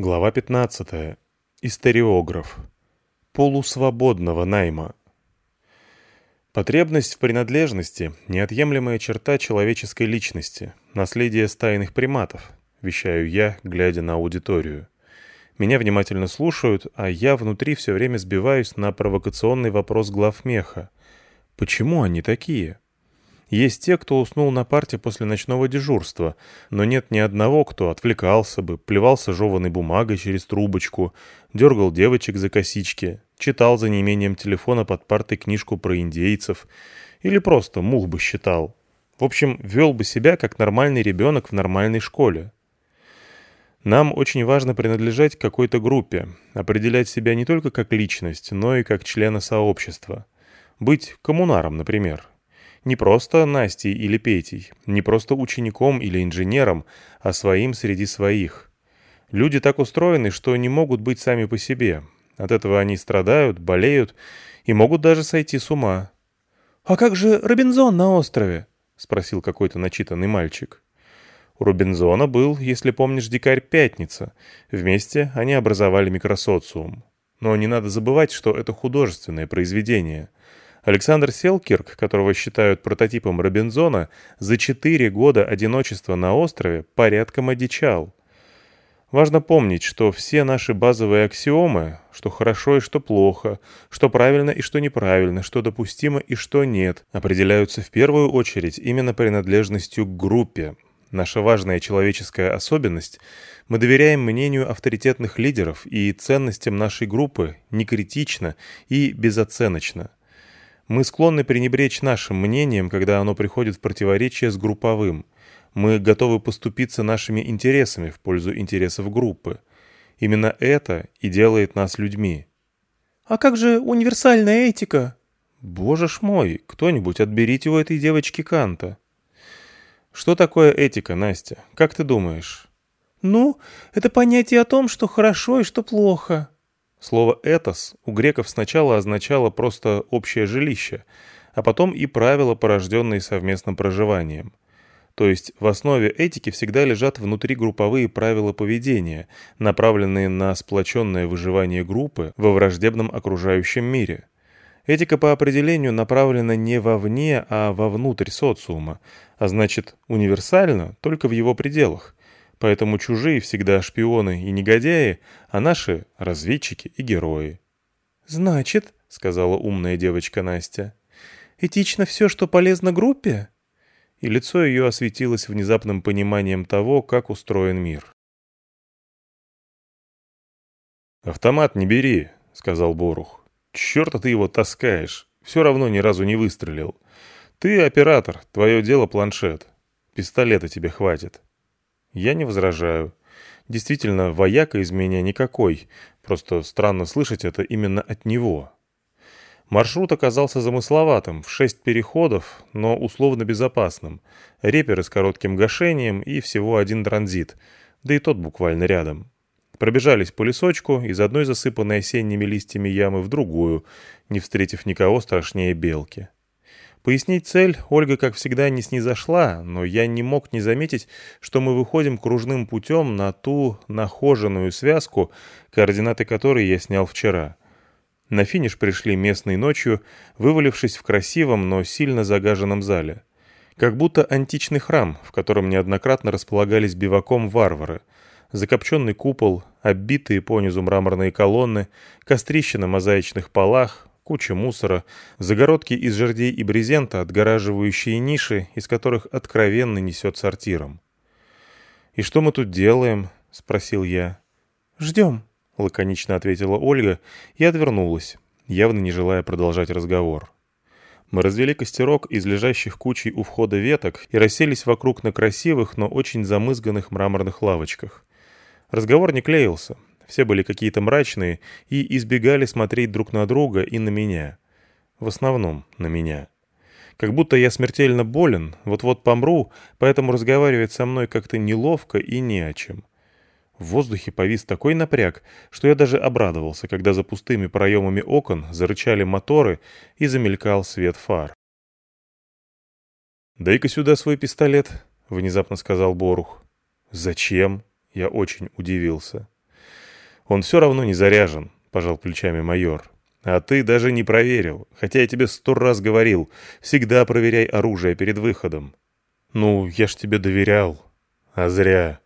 Глава 15. Историограф. Полусвободного найма. Потребность в принадлежности – неотъемлемая черта человеческой личности, наследие стайных приматов, вещаю я, глядя на аудиторию. Меня внимательно слушают, а я внутри все время сбиваюсь на провокационный вопрос главмеха. Почему они такие? Есть те, кто уснул на парте после ночного дежурства, но нет ни одного, кто отвлекался бы, плевался жеванной бумагой через трубочку, дергал девочек за косички, читал за неимением телефона под партой книжку про индейцев или просто мух бы считал. В общем, вел бы себя как нормальный ребенок в нормальной школе. Нам очень важно принадлежать какой-то группе, определять себя не только как личность, но и как члена сообщества. Быть коммунаром, например, не просто Настей или Петей, не просто учеником или инженером, а своим среди своих. Люди так устроены, что не могут быть сами по себе. От этого они страдают, болеют и могут даже сойти с ума. «А как же Робинзон на острове?» — спросил какой-то начитанный мальчик. У Робинзона был, если помнишь, дикарь Пятница. Вместе они образовали микросоциум. Но не надо забывать, что это художественное произведение — Александр Селкирк, которого считают прототипом Робинзона, за четыре года одиночества на острове порядком одичал. Важно помнить, что все наши базовые аксиомы, что хорошо и что плохо, что правильно и что неправильно, что допустимо и что нет, определяются в первую очередь именно принадлежностью к группе. Наша важная человеческая особенность – мы доверяем мнению авторитетных лидеров и ценностям нашей группы некритично и безоценочно. Мы склонны пренебречь нашим мнением, когда оно приходит в противоречие с групповым. Мы готовы поступиться нашими интересами в пользу интересов группы. Именно это и делает нас людьми. «А как же универсальная этика?» «Боже ж мой, кто-нибудь отберите у этой девочки Канта». «Что такое этика, Настя? Как ты думаешь?» «Ну, это понятие о том, что хорошо и что плохо». Слово «этос» у греков сначала означало просто «общее жилище», а потом и правила, порожденные совместным проживанием. То есть в основе этики всегда лежат внутригрупповые правила поведения, направленные на сплоченное выживание группы во враждебном окружающем мире. Этика по определению направлена не вовне, а вовнутрь социума, а значит универсальна только в его пределах. Поэтому чужие всегда шпионы и негодяи, а наши — разведчики и герои. «Значит», — сказала умная девочка Настя, — «этично все, что полезно группе?» И лицо ее осветилось внезапным пониманием того, как устроен мир. «Автомат не бери», — сказал Борух. «Черта ты его таскаешь. Все равно ни разу не выстрелил. Ты оператор, твое дело планшет. Пистолета тебе хватит». Я не возражаю. Действительно, вояка из меня никакой. Просто странно слышать это именно от него. Маршрут оказался замысловатым, в шесть переходов, но условно безопасным. Реперы с коротким гашением и всего один транзит, да и тот буквально рядом. Пробежались по лесочку, из одной засыпанной осенними листьями ямы в другую, не встретив никого страшнее белки. Пояснить цель Ольга, как всегда, не снизошла, но я не мог не заметить, что мы выходим кружным путем на ту нахоженную связку, координаты которой я снял вчера. На финиш пришли местной ночью, вывалившись в красивом, но сильно загаженном зале. Как будто античный храм, в котором неоднократно располагались биваком варвары. Закопченный купол, оббитые понизу мраморные колонны, кострище на мозаичных полах, куча мусора, загородки из жердей и брезента, отгораживающие ниши, из которых откровенно несет сортиром. «И что мы тут делаем?» — спросил я. «Ждем», — лаконично ответила Ольга и отвернулась, явно не желая продолжать разговор. Мы развели костерок из лежащих кучей у входа веток и расселись вокруг на красивых, но очень замызганных мраморных лавочках. Разговор не клеился, все были какие-то мрачные и избегали смотреть друг на друга и на меня. В основном на меня. Как будто я смертельно болен, вот-вот помру, поэтому разговаривать со мной как-то неловко и не о чем. В воздухе повис такой напряг, что я даже обрадовался, когда за пустыми проемами окон зарычали моторы и замелькал свет фар. «Дай-ка сюда свой пистолет», — внезапно сказал Борух. «Зачем?» — я очень удивился. «Он все равно не заряжен», — пожал плечами майор. «А ты даже не проверил, хотя я тебе сто раз говорил, всегда проверяй оружие перед выходом». «Ну, я ж тебе доверял». «А зря.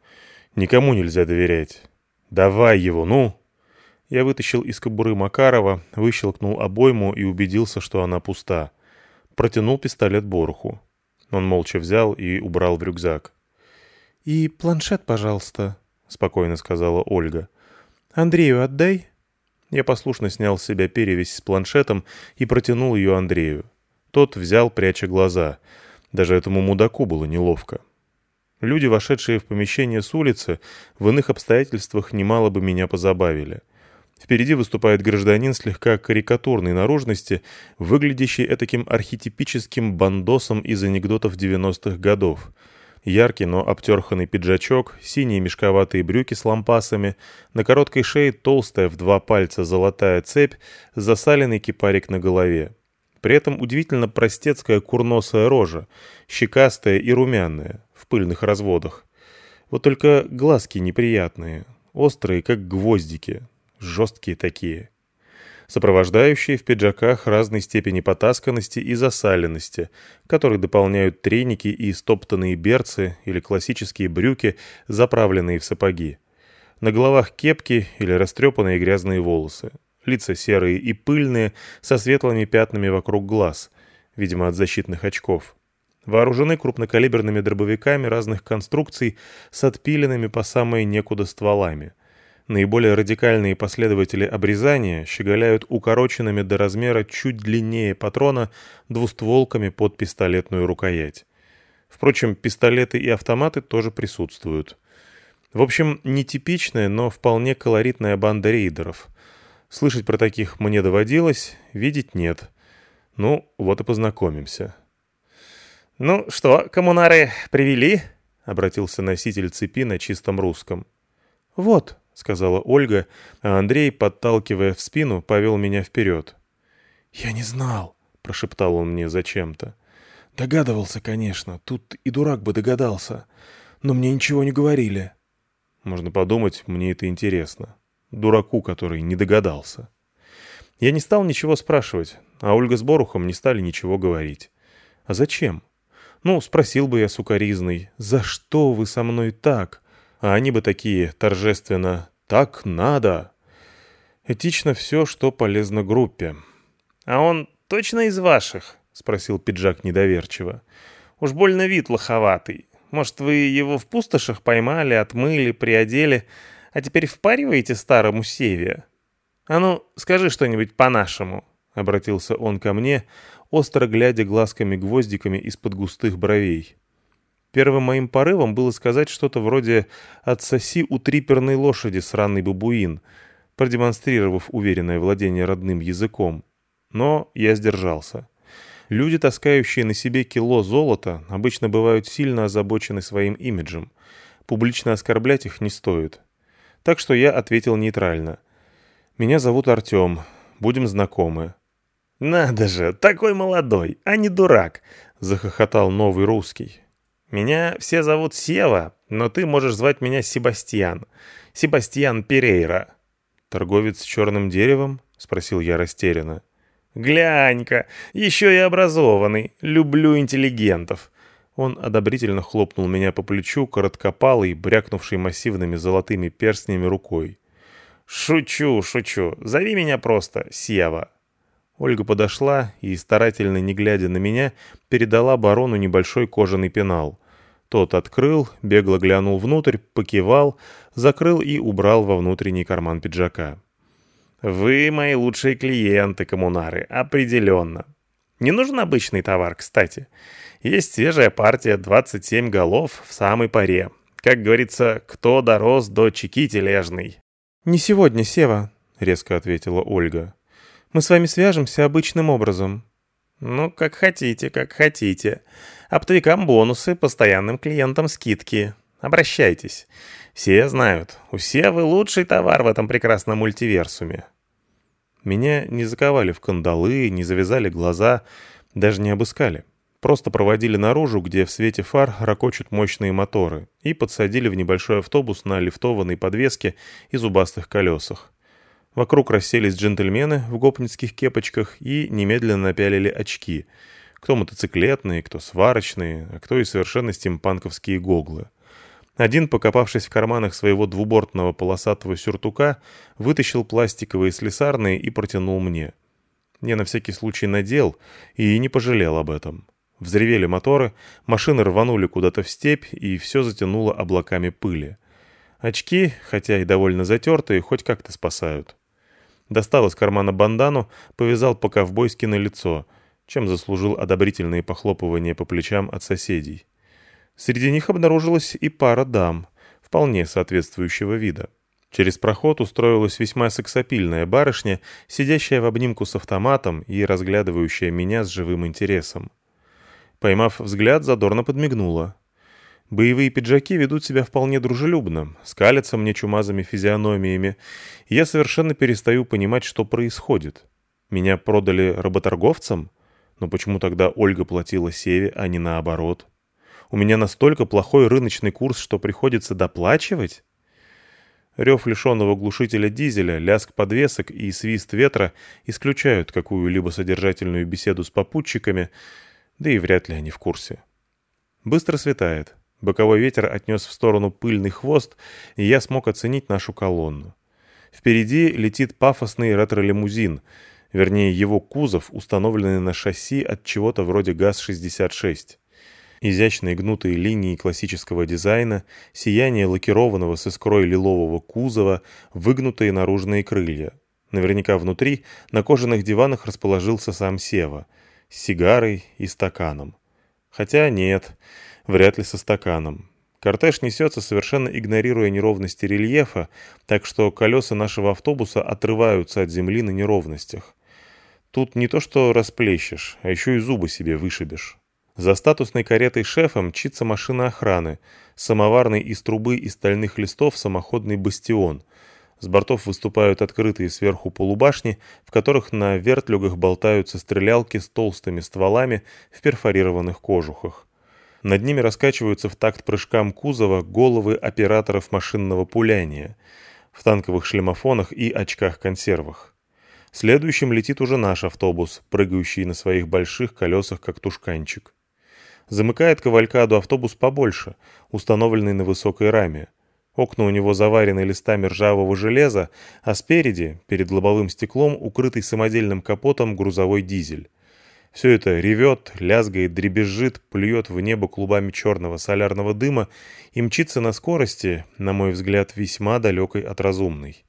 Никому нельзя доверять. Давай его, ну!» Я вытащил из кобуры Макарова, выщелкнул обойму и убедился, что она пуста. Протянул пистолет Боруху. Он молча взял и убрал в рюкзак. «И планшет, пожалуйста», — спокойно сказала Ольга. «Андрею отдай». Я послушно снял с себя перевязь с планшетом и протянул ее Андрею. Тот взял, пряча глаза. Даже этому мудаку было неловко. Люди, вошедшие в помещение с улицы, в иных обстоятельствах немало бы меня позабавили. Впереди выступает гражданин слегка карикатурной наружности, выглядящий этаким архетипическим бандосом из анекдотов 90-х годов. Яркий, но обтерханный пиджачок, синие мешковатые брюки с лампасами, на короткой шее толстая в два пальца золотая цепь, засаленный кипарик на голове. При этом удивительно простецкая курносая рожа, щекастая и румяная, в пыльных разводах. Вот только глазки неприятные, острые, как гвоздики, жесткие такие. Сопровождающие в пиджаках разной степени потасканности и засаленности, которые дополняют треники и стоптанные берцы или классические брюки, заправленные в сапоги. На головах кепки или растрепанные грязные волосы. Лица серые и пыльные, со светлыми пятнами вокруг глаз, видимо, от защитных очков. Вооружены крупнокалиберными дробовиками разных конструкций с отпиленными по самое некуда стволами – Наиболее радикальные последователи обрезания щеголяют укороченными до размера чуть длиннее патрона двустволками под пистолетную рукоять. Впрочем, пистолеты и автоматы тоже присутствуют. В общем, нетипичная, но вполне колоритная банда рейдеров. Слышать про таких мне доводилось, видеть нет. Ну, вот и познакомимся. «Ну что, коммунары, привели?» — обратился носитель цепи на чистом русском. «Вот», — сказала Ольга, а Андрей, подталкивая в спину, повел меня вперед. «Я не знал», — прошептал он мне зачем-то. «Догадывался, конечно, тут и дурак бы догадался, но мне ничего не говорили». Можно подумать, мне это интересно. Дураку, который не догадался. Я не стал ничего спрашивать, а Ольга с Борухом не стали ничего говорить. А зачем? Ну, спросил бы я сукоризный, «За что вы со мной так?» А они бы такие торжественно «так надо». Этично все, что полезно группе. «А он точно из ваших?» — спросил пиджак недоверчиво. «Уж больно вид лоховатый. Может, вы его в пустошах поймали, отмыли, приодели, а теперь впариваете старому Севия? А ну, скажи что-нибудь по-нашему», — обратился он ко мне, остро глядя глазками-гвоздиками из-под густых бровей. Первым моим порывом было сказать что-то вроде «отсоси у триперной лошади сраный бабуин», продемонстрировав уверенное владение родным языком. Но я сдержался. Люди, таскающие на себе кило золота, обычно бывают сильно озабочены своим имиджем. Публично оскорблять их не стоит. Так что я ответил нейтрально. «Меня зовут Артем. Будем знакомы». «Надо же, такой молодой, а не дурак!» — захохотал новый русский. Меня все зовут Сева, но ты можешь звать меня Себастьян. Себастьян Перейра». «Торговец с черным деревом?» — спросил я растерянно. «Глянь-ка, еще и образованный. Люблю интеллигентов». Он одобрительно хлопнул меня по плечу, короткопалый, брякнувший массивными золотыми перстнями рукой. «Шучу, шучу. Зови меня просто Сева». Ольга подошла и, старательно не глядя на меня, передала барону небольшой кожаный пенал. Тот открыл, бегло глянул внутрь, покивал, закрыл и убрал во внутренний карман пиджака. «Вы мои лучшие клиенты, коммунары, определенно. Не нужен обычный товар, кстати. Есть свежая партия 27 голов в самой паре. Как говорится, кто дорос до чеки тележной». «Не сегодня, Сева», — резко ответила Ольга. «Мы с вами свяжемся обычным образом». «Ну, как хотите, как хотите. Оптовикам бонусы, постоянным клиентам скидки. Обращайтесь. Все знают, у Севы лучший товар в этом прекрасном мультиверсуме. Меня не заковали в кандалы, не завязали глаза, даже не обыскали. Просто проводили наружу, где в свете фар ракочут мощные моторы, и подсадили в небольшой автобус на лифтованной подвеске и зубастых колесах. Вокруг расселись джентльмены в гопницких кепочках и немедленно напялили очки. Кто мотоциклетные, кто сварочные, а кто и совершенно стимпанковские гоглы. Один, покопавшись в карманах своего двубортного полосатого сюртука, вытащил пластиковые слесарные и протянул мне. Я на всякий случай надел и не пожалел об этом. Взревели моторы, машины рванули куда-то в степь, и все затянуло облаками пыли. Очки, хотя и довольно затертые, хоть как-то спасают. Достал из кармана бандану, повязал по-ковбойски на лицо, чем заслужил одобрительные похлопывания по плечам от соседей. Среди них обнаружилась и пара дам, вполне соответствующего вида. Через проход устроилась весьма сексапильная барышня, сидящая в обнимку с автоматом и разглядывающая меня с живым интересом. Поймав взгляд, задорно подмигнула. Боевые пиджаки ведут себя вполне дружелюбно, скалятся мне чумазыми физиономиями, и я совершенно перестаю понимать, что происходит. Меня продали работорговцам? Но почему тогда Ольга платила Севе, а не наоборот? У меня настолько плохой рыночный курс, что приходится доплачивать? Рев лишенного глушителя дизеля, лязг подвесок и свист ветра исключают какую-либо содержательную беседу с попутчиками, да и вряд ли они в курсе. Быстро светает. Боковой ветер отнес в сторону пыльный хвост, и я смог оценить нашу колонну. Впереди летит пафосный ретро-лимузин, вернее его кузов, установленный на шасси от чего-то вроде ГАЗ-66. Изящные гнутые линии классического дизайна, сияние лакированного с искрой лилового кузова, выгнутые наружные крылья. Наверняка внутри на кожаных диванах расположился сам Сева, с сигарой и стаканом. Хотя нет, вряд ли со стаканом. Кортеж несется, совершенно игнорируя неровности рельефа, так что колеса нашего автобуса отрываются от земли на неровностях. Тут не то что расплещешь, а еще и зубы себе вышибешь. За статусной каретой шефа мчится машина охраны, самоварный из трубы и стальных листов самоходный бастион. С бортов выступают открытые сверху полубашни, в которых на вертлюгах болтаются стрелялки с толстыми стволами в перфорированных кожухах. Над ними раскачиваются в такт прыжкам кузова головы операторов машинного пуляния в танковых шлемофонах и очках-консервах. Следующим летит уже наш автобус, прыгающий на своих больших колесах, как тушканчик. Замыкает кавалькаду автобус побольше, установленный на высокой раме. Окна у него заварены листами ржавого железа, а спереди, перед лобовым стеклом, укрытый самодельным капотом грузовой дизель. Все это ревет, лязгает, дребезжит, плюет в небо клубами черного солярного дыма и мчится на скорости, на мой взгляд, весьма далекой от разумной.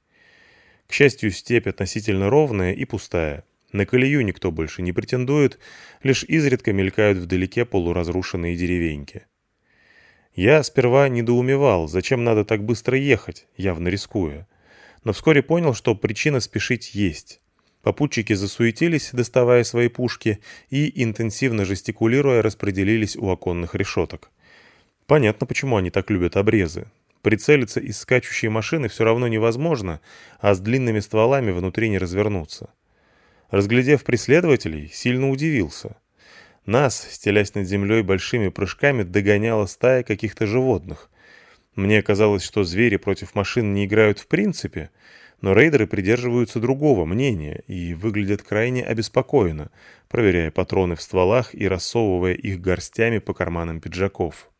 К счастью, степь относительно ровная и пустая. На колею никто больше не претендует, лишь изредка мелькают вдалеке полуразрушенные деревеньки. Я сперва недоумевал, зачем надо так быстро ехать, явно рискуя. Но вскоре понял, что причина спешить есть. Попутчики засуетились, доставая свои пушки, и, интенсивно жестикулируя, распределились у оконных решеток. Понятно, почему они так любят обрезы. Прицелиться из скачущей машины все равно невозможно, а с длинными стволами внутри не развернуться. Разглядев преследователей, сильно удивился. Нас, стелясь над землей большими прыжками, догоняла стая каких-то животных. Мне казалось, что звери против машин не играют в принципе, но рейдеры придерживаются другого мнения и выглядят крайне обеспокоенно, проверяя патроны в стволах и рассовывая их горстями по карманам пиджаков.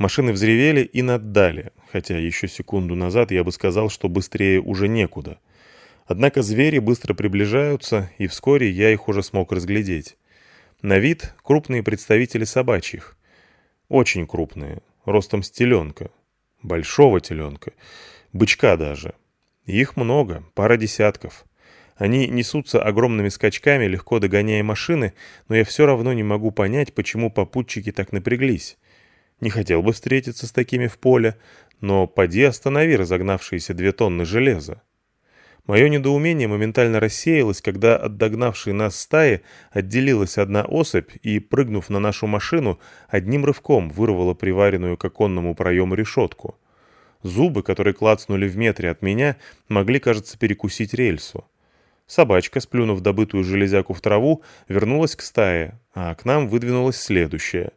Машины взревели и наддали, хотя еще секунду назад я бы сказал, что быстрее уже некуда — Однако звери быстро приближаются, и вскоре я их уже смог разглядеть. На вид крупные представители собачьих. Очень крупные, ростом с теленка. Большого теленка. Бычка даже. Их много, пара десятков. Они несутся огромными скачками, легко догоняя машины, но я все равно не могу понять, почему попутчики так напряглись. Не хотел бы встретиться с такими в поле, но поди останови разогнавшиеся две тонны железа. Мое недоумение моментально рассеялось, когда от догнавшей нас стаи отделилась одна особь и, прыгнув на нашу машину, одним рывком вырвала приваренную к оконному проему решетку. Зубы, которые клацнули в метре от меня, могли, кажется, перекусить рельсу. Собачка, сплюнув добытую железяку в траву, вернулась к стае, а к нам выдвинулась следующая.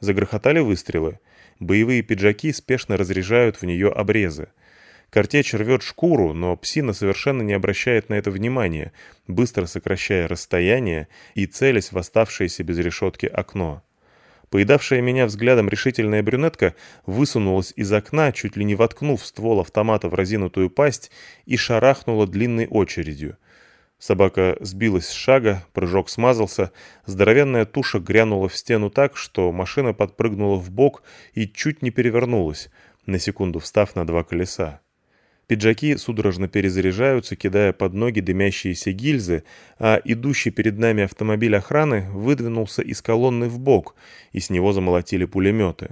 Загрохотали выстрелы. Боевые пиджаки спешно разряжают в нее обрезы. Картечь рвет шкуру, но псина совершенно не обращает на это внимания, быстро сокращая расстояние и целясь в оставшееся без решетки окно. Поедавшая меня взглядом решительная брюнетка высунулась из окна, чуть ли не воткнув ствол автомата в разинутую пасть и шарахнула длинной очередью. Собака сбилась с шага, прыжок смазался, здоровенная туша грянула в стену так, что машина подпрыгнула в бок и чуть не перевернулась, на секунду встав на два колеса. Пиджаки судорожно перезаряжаются, кидая под ноги дымящиеся гильзы, а идущий перед нами автомобиль охраны выдвинулся из колонны в бок, и с него замолотили пулеметы.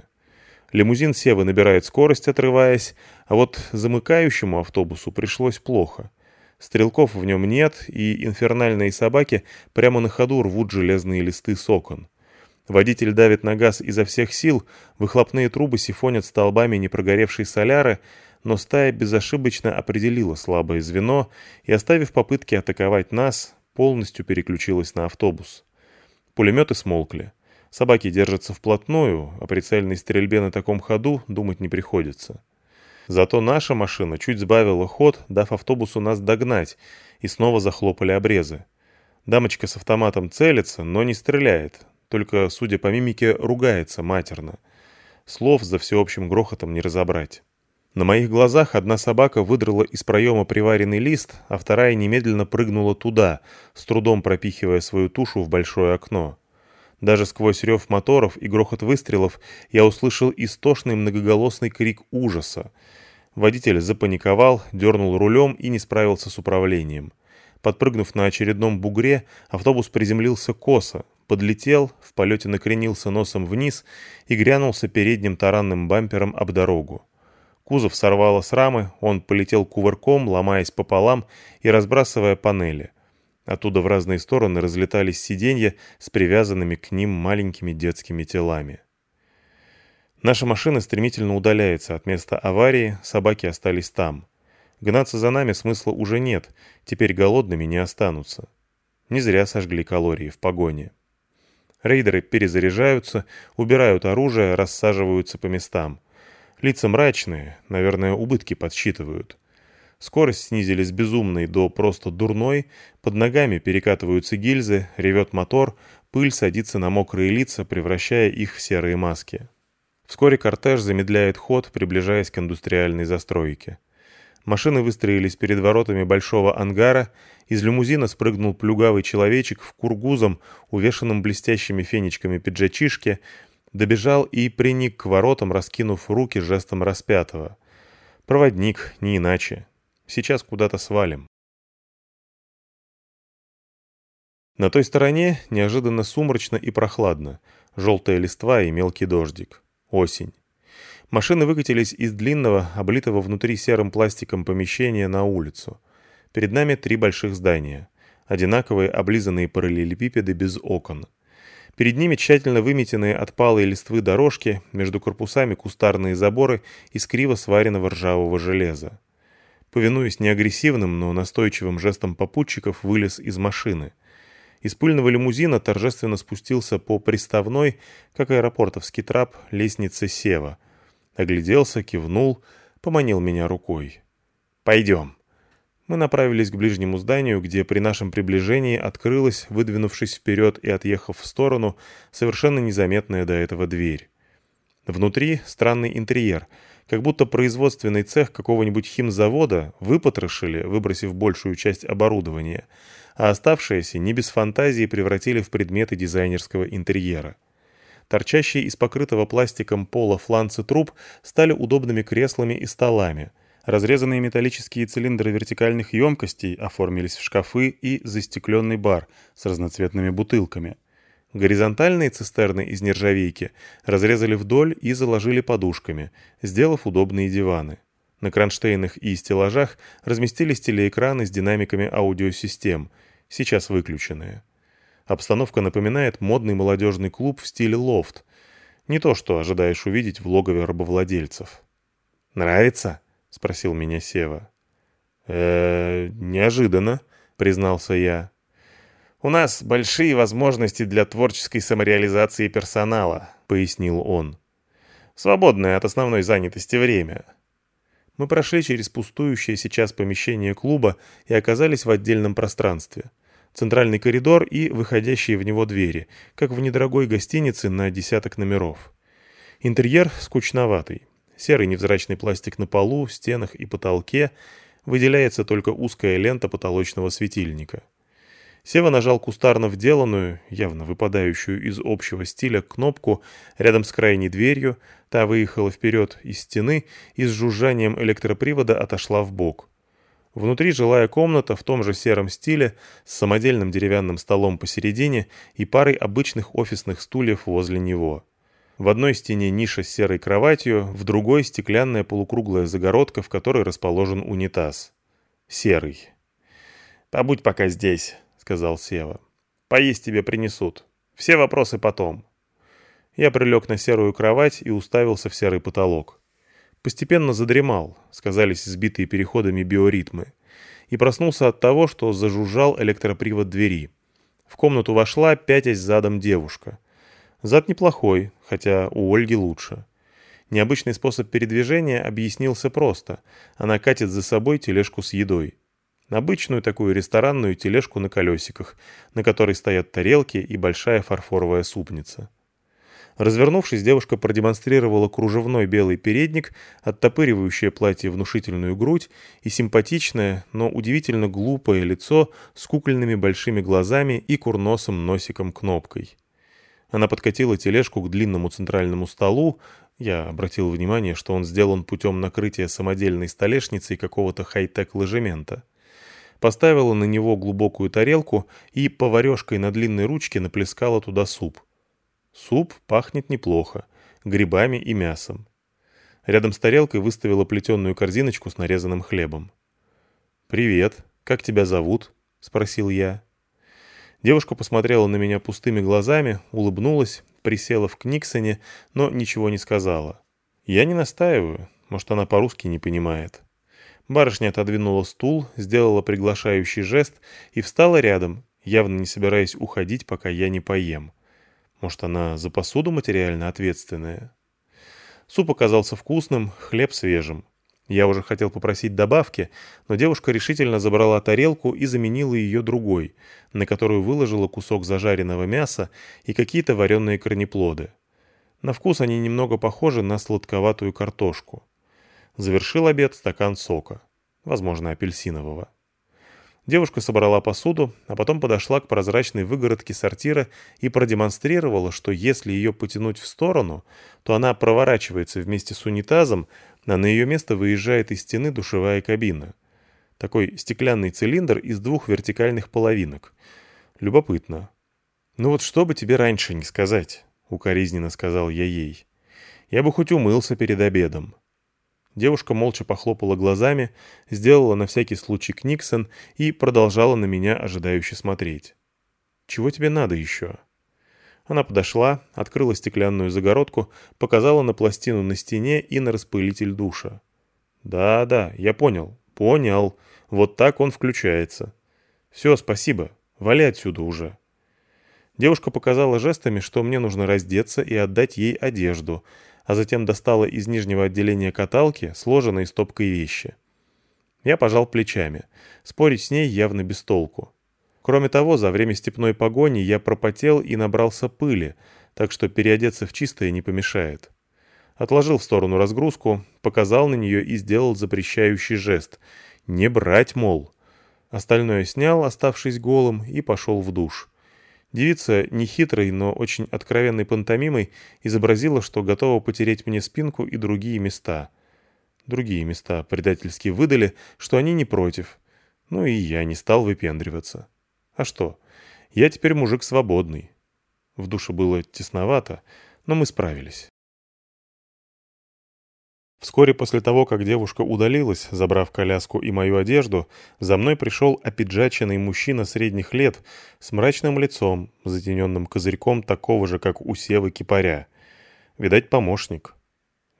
Лимузин Севы набирает скорость, отрываясь, а вот замыкающему автобусу пришлось плохо. Стрелков в нем нет, и инфернальные собаки прямо на ходу рвут железные листы с окон. Водитель давит на газ изо всех сил, выхлопные трубы сифонят столбами непрогоревшей соляры, но стая безошибочно определила слабое звено и, оставив попытки атаковать нас, полностью переключилась на автобус. Пулеметы смолкли. Собаки держатся вплотную, о прицельной стрельбе на таком ходу думать не приходится. Зато наша машина чуть сбавила ход, дав автобусу нас догнать, и снова захлопали обрезы. Дамочка с автоматом целится, но не стреляет, только, судя по мимике, ругается матерно. Слов за всеобщим грохотом не разобрать. На моих глазах одна собака выдрала из проема приваренный лист, а вторая немедленно прыгнула туда, с трудом пропихивая свою тушу в большое окно. Даже сквозь рев моторов и грохот выстрелов я услышал истошный многоголосный крик ужаса. Водитель запаниковал, дернул рулем и не справился с управлением. Подпрыгнув на очередном бугре, автобус приземлился косо, подлетел, в полете накренился носом вниз и грянулся передним таранным бампером об дорогу. Кузов сорвало с рамы, он полетел кувырком, ломаясь пополам и разбрасывая панели. Оттуда в разные стороны разлетались сиденья с привязанными к ним маленькими детскими телами. Наша машина стремительно удаляется от места аварии, собаки остались там. Гнаться за нами смысла уже нет, теперь голодными не останутся. Не зря сожгли калории в погоне. Рейдеры перезаряжаются, убирают оружие, рассаживаются по местам. Лица мрачные, наверное, убытки подсчитывают. Скорость снизили безумной до просто дурной, под ногами перекатываются гильзы, ревет мотор, пыль садится на мокрые лица, превращая их в серые маски. Вскоре кортеж замедляет ход, приближаясь к индустриальной застройке. Машины выстроились перед воротами большого ангара, из лимузина спрыгнул плюгавый человечек в кургузом, увешанном блестящими фенечками пиджачишке, добежал и приник к воротам, раскинув руки жестом распятого. Проводник, не иначе. Сейчас куда-то свалим. На той стороне неожиданно сумрачно и прохладно. Желтая листва и мелкий дождик. Осень. Машины выкатились из длинного, облитого внутри серым пластиком помещения на улицу. Перед нами три больших здания. Одинаковые облизанные параллелепипеды без окон. Перед ними тщательно выметенные от палой листвы дорожки, между корпусами кустарные заборы из криво сваренного ржавого железа. Повинуясь неагрессивным, но настойчивым жестом попутчиков, вылез из машины. Из пыльного лимузина торжественно спустился по приставной, как аэропортовский трап, лестнице Сева. Огляделся, кивнул, поманил меня рукой. «Пойдем». Мы направились к ближнему зданию, где при нашем приближении открылась, выдвинувшись вперед и отъехав в сторону, совершенно незаметная до этого дверь. Внутри странный интерьер, как будто производственный цех какого-нибудь химзавода выпотрошили, выбросив большую часть оборудования, а оставшиеся не без фантазии превратили в предметы дизайнерского интерьера. Торчащие из покрытого пластиком пола фланцы труб стали удобными креслами и столами – Разрезанные металлические цилиндры вертикальных емкостей оформились в шкафы и застекленный бар с разноцветными бутылками. Горизонтальные цистерны из нержавейки разрезали вдоль и заложили подушками, сделав удобные диваны. На кронштейнах и стеллажах разместились телеэкраны с динамиками аудиосистем, сейчас выключенные. Обстановка напоминает модный молодежный клуб в стиле лофт. Не то, что ожидаешь увидеть в логове рабовладельцев. «Нравится?» — спросил меня Сева. э неожиданно», —— признался я. «У нас большие возможности для творческой самореализации персонала», — пояснил он. «Свободное от основной занятости время». Мы прошли через пустующее сейчас помещение клуба и оказались в отдельном пространстве. Центральный коридор и выходящие в него двери, как в недорогой гостинице на десяток номеров. Интерьер скучноватый. Серый невзрачный пластик на полу, стенах и потолке, выделяется только узкая лента потолочного светильника. Сева нажал кустарно вделанную, явно выпадающую из общего стиля, кнопку рядом с крайней дверью, та выехала вперед из стены и с жужжанием электропривода отошла в бок. Внутри жилая комната в том же сером стиле, с самодельным деревянным столом посередине и парой обычных офисных стульев возле него. В одной стене ниша с серой кроватью, в другой стеклянная полукруглая загородка, в которой расположен унитаз. Серый. «Побудь пока здесь», сказал Сева. «Поесть тебе принесут. Все вопросы потом». Я прилег на серую кровать и уставился в серый потолок. Постепенно задремал, сказались сбитые переходами биоритмы, и проснулся от того, что зажужжал электропривод двери. В комнату вошла, пятясь задом девушка. Зад неплохой, хотя у Ольги лучше. Необычный способ передвижения объяснился просто. Она катит за собой тележку с едой. Обычную такую ресторанную тележку на колесиках, на которой стоят тарелки и большая фарфоровая супница. Развернувшись, девушка продемонстрировала кружевной белый передник, оттопыривающее платье внушительную грудь и симпатичное, но удивительно глупое лицо с кукольными большими глазами и курносым носиком-кнопкой. Она подкатила тележку к длинному центральному столу, я обратил внимание, что он сделан путем накрытия самодельной столешницей какого-то хай-тек ложемента поставила на него глубокую тарелку и поварешкой на длинной ручке наплескала туда суп. Суп пахнет неплохо, грибами и мясом. Рядом с тарелкой выставила плетеную корзиночку с нарезанным хлебом. «Привет, как тебя зовут?» — спросил я. Девушка посмотрела на меня пустыми глазами, улыбнулась, присела в Книксоне, но ничего не сказала. Я не настаиваю, может, она по-русски не понимает. Барышня отодвинула стул, сделала приглашающий жест и встала рядом, явно не собираясь уходить, пока я не поем. Может, она за посуду материально ответственная? Суп оказался вкусным, хлеб свежим. Я уже хотел попросить добавки, но девушка решительно забрала тарелку и заменила ее другой, на которую выложила кусок зажаренного мяса и какие-то вареные корнеплоды. На вкус они немного похожи на сладковатую картошку. Завершил обед стакан сока, возможно, апельсинового. Девушка собрала посуду, а потом подошла к прозрачной выгородке сортира и продемонстрировала, что если ее потянуть в сторону, то она проворачивается вместе с унитазом, а на ее место выезжает из стены душевая кабина. Такой стеклянный цилиндр из двух вертикальных половинок. Любопытно. «Ну вот что бы тебе раньше не сказать», — укоризненно сказал я ей. «Я бы хоть умылся перед обедом». Девушка молча похлопала глазами, сделала на всякий случай Книксон и продолжала на меня ожидающе смотреть. «Чего тебе надо еще?» Она подошла, открыла стеклянную загородку, показала на пластину на стене и на распылитель душа. «Да-да, я понял, понял. Вот так он включается. Все, спасибо. Вали отсюда уже». Девушка показала жестами, что мне нужно раздеться и отдать ей одежду, а затем достала из нижнего отделения каталки сложенные стопкой вещи. Я пожал плечами. Спорить с ней явно без толку. Кроме того, за время степной погони я пропотел и набрался пыли, так что переодеться в чистое не помешает. Отложил в сторону разгрузку, показал на нее и сделал запрещающий жест. «Не брать, мол». Остальное снял, оставшись голым, и пошел в душ. Девица, нехитрой, но очень откровенной пантомимой, изобразила, что готова потереть мне спинку и другие места. Другие места предательски выдали, что они не против. Ну и я не стал выпендриваться. А что? Я теперь мужик свободный. В душе было тесновато, но мы справились. Вскоре после того, как девушка удалилась, забрав коляску и мою одежду, за мной пришел опиджаченный мужчина средних лет с мрачным лицом, затененным козырьком такого же, как у Севы Кипаря. Видать, помощник.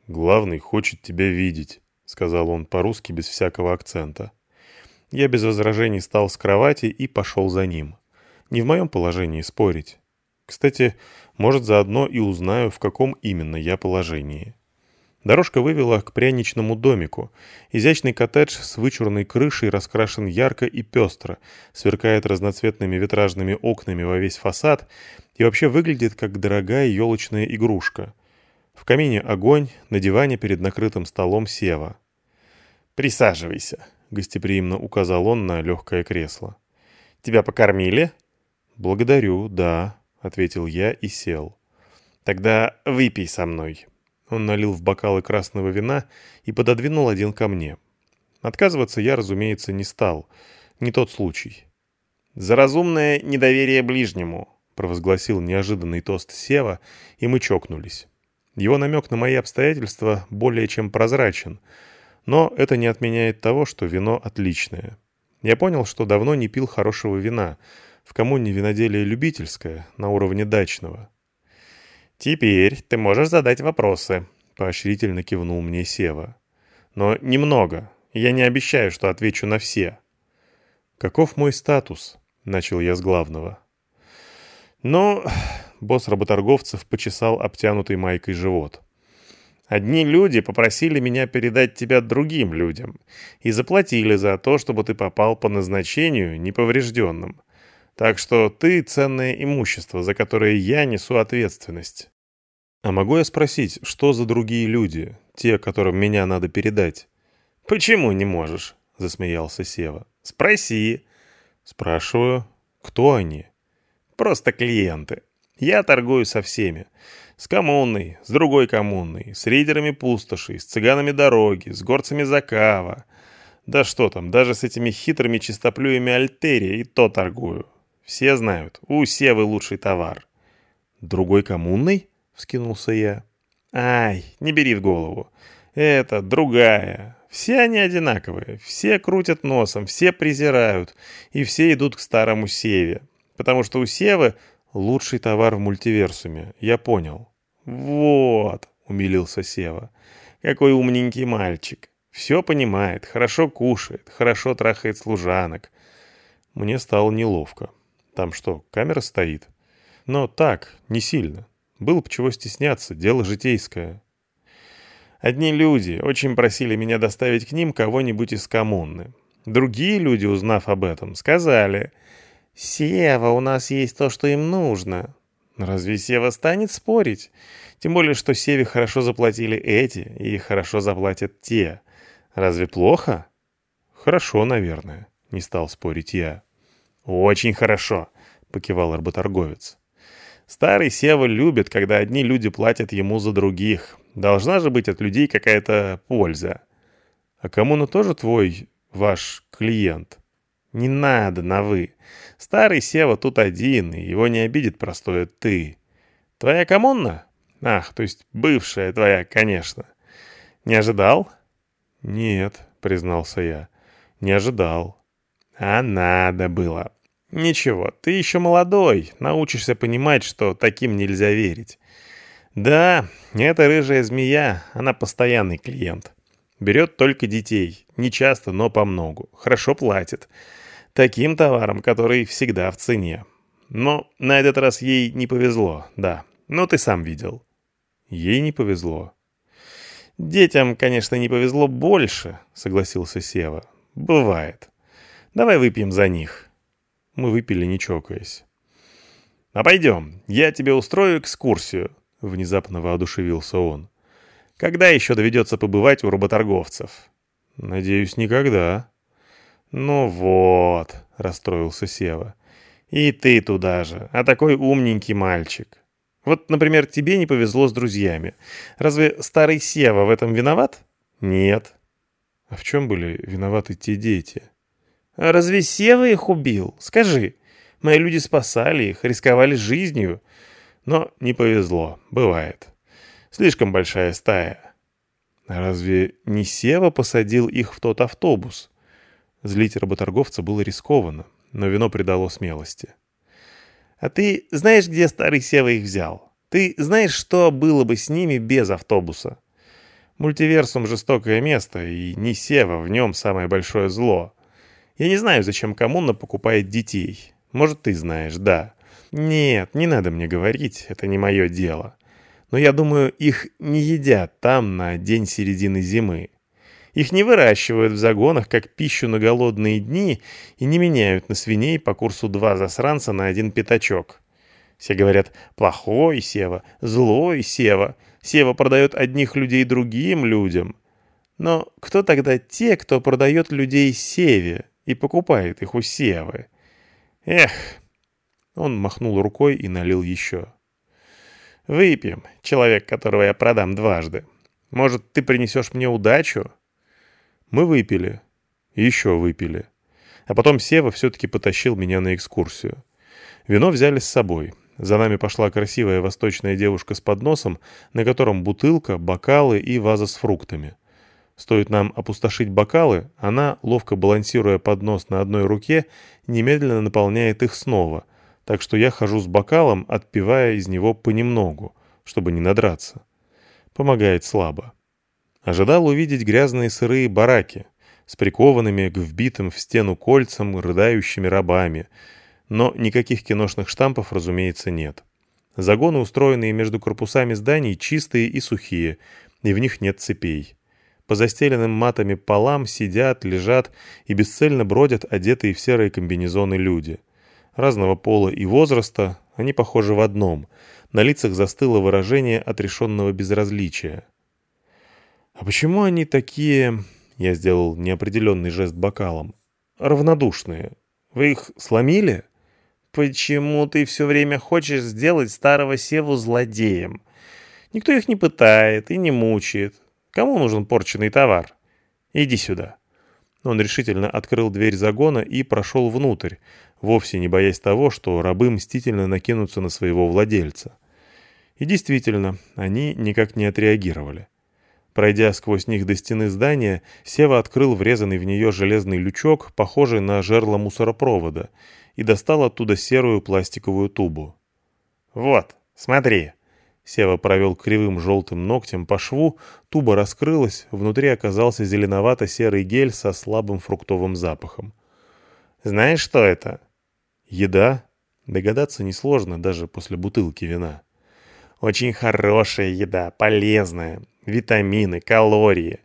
«Главный хочет тебя видеть», — сказал он по-русски без всякого акцента. Я без возражений встал с кровати и пошел за ним. Не в моем положении спорить. Кстати, может, заодно и узнаю, в каком именно я положении. Дорожка вывела к пряничному домику. Изящный коттедж с вычурной крышей раскрашен ярко и пестро, сверкает разноцветными витражными окнами во весь фасад и вообще выглядит как дорогая елочная игрушка. В камине огонь, на диване перед накрытым столом сева. «Присаживайся», — гостеприимно указал он на легкое кресло. «Тебя покормили?» «Благодарю, да», — ответил я и сел. «Тогда выпей со мной». Он налил в бокалы красного вина и пододвинул один ко мне. Отказываться я, разумеется, не стал. Не тот случай. «За разумное недоверие ближнему», — провозгласил неожиданный тост Сева, и мы чокнулись. Его намек на мои обстоятельства более чем прозрачен, но это не отменяет того, что вино отличное. Я понял, что давно не пил хорошего вина. В коммуне виноделие любительское, на уровне дачного. «Теперь ты можешь задать вопросы», — поощрительно кивнул мне Сева. «Но немного. Я не обещаю, что отвечу на все». «Каков мой статус?» — начал я с главного. «Ну...» — босс работорговцев почесал обтянутый майкой живот. «Одни люди попросили меня передать тебя другим людям и заплатили за то, чтобы ты попал по назначению неповрежденным. Так что ты ценное имущество, за которое я несу ответственность. А могу я спросить, что за другие люди, те, которым меня надо передать? Почему не можешь? Засмеялся Сева. Спроси. Спрашиваю, кто они? Просто клиенты. Я торгую со всеми. С коммунной, с другой коммунной, с рейдерами пустоши, с цыганами дороги, с горцами Закава. Да что там, даже с этими хитрыми чистоплюями Альтерия и то торгую. Все знают, у Севы лучший товар. Другой коммунный? Вскинулся я. Ай, не бери в голову. Это другая. Все они одинаковые. Все крутят носом, все презирают. И все идут к старому Севе. Потому что у Севы лучший товар в мультиверсуме. Я понял. Вот, умилился Сева. Какой умненький мальчик. Все понимает, хорошо кушает, хорошо трахает служанок. Мне стало неловко. Там что, камера стоит? Но так, не сильно. Было бы чего стесняться, дело житейское. Одни люди очень просили меня доставить к ним кого-нибудь из коммуны. Другие люди, узнав об этом, сказали, «Сева, у нас есть то, что им нужно». Разве Сева станет спорить? Тем более, что Севе хорошо заплатили эти, и хорошо заплатят те. Разве плохо? Хорошо, наверное, не стал спорить я. «Очень хорошо», — покивал работорговец. «Старый Сева любит, когда одни люди платят ему за других. Должна же быть от людей какая-то польза». «А коммуна тоже твой, ваш клиент?» «Не надо на «вы». Старый Сева тут один, и его не обидит простое «ты». «Твоя коммуна?» «Ах, то есть бывшая твоя, конечно». «Не ожидал?» «Нет», — признался я, — «не ожидал». «А надо было. «Ничего, ты еще молодой, научишься понимать, что таким нельзя верить». «Да, это рыжая змея, она постоянный клиент. Берет только детей, не часто, но по многу, хорошо платит. Таким товаром, который всегда в цене. Но на этот раз ей не повезло, да, но ты сам видел». «Ей не повезло». «Детям, конечно, не повезло больше», — согласился Сева. «Бывает. Давай выпьем за них». Мы выпили, не чокаясь. «А пойдем, я тебе устрою экскурсию», — внезапно воодушевился он. «Когда еще доведется побывать у работорговцев?» «Надеюсь, никогда». «Ну вот», — расстроился Сева. «И ты туда же, а такой умненький мальчик. Вот, например, тебе не повезло с друзьями. Разве старый Сева в этом виноват?» «Нет». «А в чем были виноваты те дети?» А разве Сева их убил? Скажи. Мои люди спасали их, рисковали жизнью. Но не повезло. Бывает. Слишком большая стая. Разве не Сева посадил их в тот автобус? Злить работорговца было рискованно, но вино придало смелости. «А ты знаешь, где старый Сева их взял? Ты знаешь, что было бы с ними без автобуса? Мультиверсум — жестокое место, и не Сева в нем самое большое зло. Я не знаю, зачем коммуна покупает детей. Может, ты знаешь, да. Нет, не надо мне говорить, это не мое дело. Но я думаю, их не едят там на день середины зимы. Их не выращивают в загонах, как пищу на голодные дни, и не меняют на свиней по курсу два засранца на один пятачок. Все говорят «плохой Сева», «злой Сева». Сева продает одних людей другим людям. Но кто тогда те, кто продает людей Севе и покупает их у Севы? Эх! Он махнул рукой и налил еще. «Выпьем, человек, которого я продам дважды. Может, ты принесешь мне удачу?» Мы выпили. Еще выпили. А потом Сева все-таки потащил меня на экскурсию. Вино взяли с собой. За нами пошла красивая восточная девушка с подносом, на котором бутылка, бокалы и ваза с фруктами. Стоит нам опустошить бокалы, она, ловко балансируя поднос на одной руке, немедленно наполняет их снова, так что я хожу с бокалом, отпивая из него понемногу, чтобы не надраться. Помогает слабо. Ожидал увидеть грязные сырые бараки с прикованными к вбитым в стену кольцам рыдающими рабами, но никаких киношных штампов, разумеется, нет. Загоны, устроенные между корпусами зданий, чистые и сухие, и в них нет цепей. По застеленным матами полам сидят, лежат и бесцельно бродят одетые в серые комбинезоны люди. Разного пола и возраста, они похожи в одном. На лицах застыло выражение отрешенного безразличия. «А почему они такие...» — я сделал неопределенный жест бокалом. «Равнодушные. Вы их сломили?» «Почему ты все время хочешь сделать старого Севу злодеем? Никто их не пытает и не мучает. Кому нужен порченный товар? Иди сюда». Он решительно открыл дверь загона и прошел внутрь, вовсе не боясь того, что рабы мстительно накинутся на своего владельца. И действительно, они никак не отреагировали. Пройдя сквозь них до стены здания, Сева открыл врезанный в нее железный лючок, похожий на жерло мусоропровода, и достал оттуда серую пластиковую тубу. «Вот, смотри!» Сева провел кривым желтым ногтем по шву, туба раскрылась, внутри оказался зеленовато-серый гель со слабым фруктовым запахом. «Знаешь, что это?» «Еда?» Догадаться несложно даже после бутылки вина. «Очень хорошая еда, полезная витамины, калории.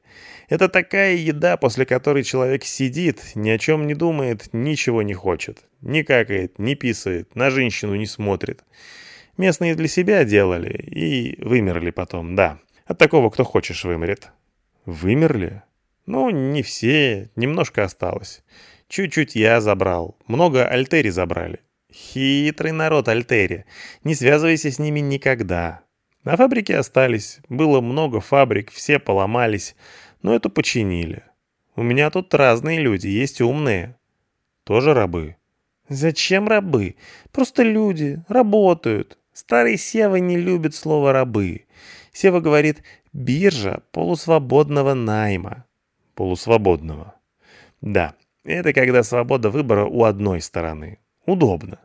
Это такая еда, после которой человек сидит, ни о чем не думает, ничего не хочет. Не какает, не писает, на женщину не смотрит. Местные для себя делали и вымерли потом, да. От такого, кто хочешь, вымрет. Вымерли? Ну, не все, немножко осталось. Чуть-чуть я забрал, много альтери забрали. Хитрый народ альтери, не связывайся с ними никогда. На фабрике остались. Было много фабрик, все поломались. Но это починили. У меня тут разные люди, есть умные. Тоже рабы. Зачем рабы? Просто люди, работают. Старый Сева не любит слово «рабы». Сева говорит «биржа полусвободного найма». Полусвободного. Да, это когда свобода выбора у одной стороны. Удобно.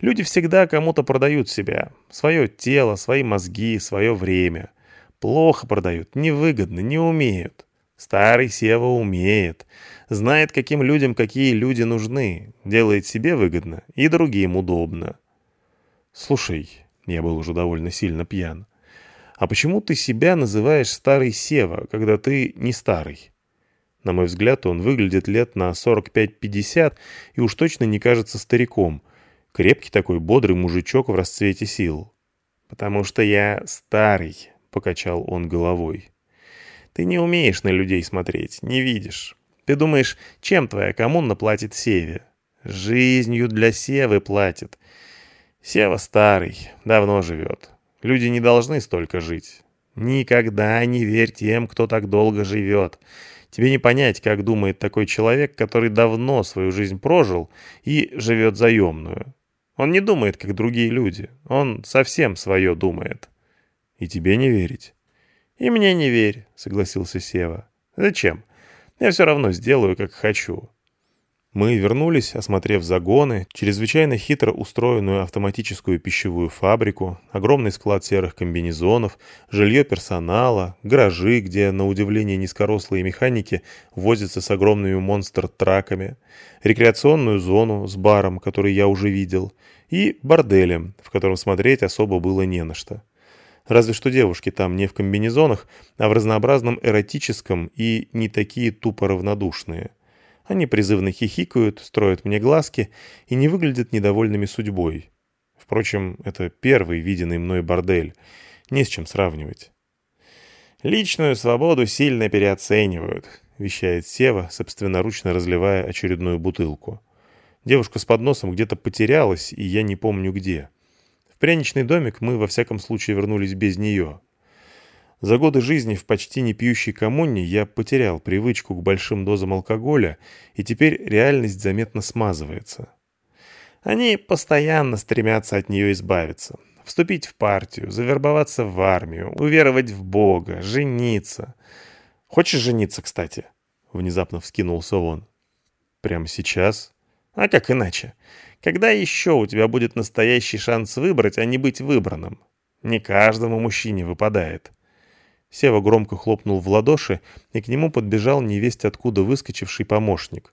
Люди всегда кому-то продают себя. Свое тело, свои мозги, свое время. Плохо продают, невыгодно, не умеют. Старый Сева умеет. Знает, каким людям какие люди нужны. Делает себе выгодно и другим удобно. Слушай, я был уже довольно сильно пьян. А почему ты себя называешь Старый Сева, когда ты не старый? На мой взгляд, он выглядит лет на 45-50 и уж точно не кажется стариком — Крепкий такой, бодрый мужичок в расцвете сил. «Потому что я старый», — покачал он головой. «Ты не умеешь на людей смотреть, не видишь. Ты думаешь, чем твоя коммуна платит Севе? Жизнью для Севы платит. Сева старый, давно живет. Люди не должны столько жить. Никогда не верь тем, кто так долго живет. Тебе не понять, как думает такой человек, который давно свою жизнь прожил и живет заемную. Он не думает, как другие люди. Он совсем свое думает. И тебе не верить. И мне не верь, согласился Сева. Зачем? Я все равно сделаю, как хочу. Мы вернулись, осмотрев загоны, чрезвычайно хитро устроенную автоматическую пищевую фабрику, огромный склад серых комбинезонов, жилье персонала, гаражи, где, на удивление, низкорослые механики возятся с огромными монстр-траками, рекреационную зону с баром, который я уже видел, и борделем, в котором смотреть особо было не на что. Разве что девушки там не в комбинезонах, а в разнообразном эротическом и не такие тупо равнодушные – они призывно хихикают, строят мне глазки и не выглядят недовольными судьбой. Впрочем, это первый виденный мной бордель. Не с чем сравнивать. «Личную свободу сильно переоценивают», — вещает Сева, собственноручно разливая очередную бутылку. Девушка с подносом где-то потерялась, и я не помню где. В пряничный домик мы во всяком случае вернулись без нее. За годы жизни в почти не пьющей коммуне я потерял привычку к большим дозам алкоголя, и теперь реальность заметно смазывается. Они постоянно стремятся от нее избавиться. Вступить в партию, завербоваться в армию, уверовать в Бога, жениться. Хочешь жениться, кстати? Внезапно вскинулся он. Прямо сейчас? А как иначе? Когда еще у тебя будет настоящий шанс выбрать, а не быть выбранным? Не каждому мужчине выпадает. Сева громко хлопнул в ладоши, и к нему подбежал невесть откуда выскочивший помощник.